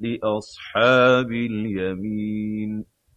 لأصحاب اليمين.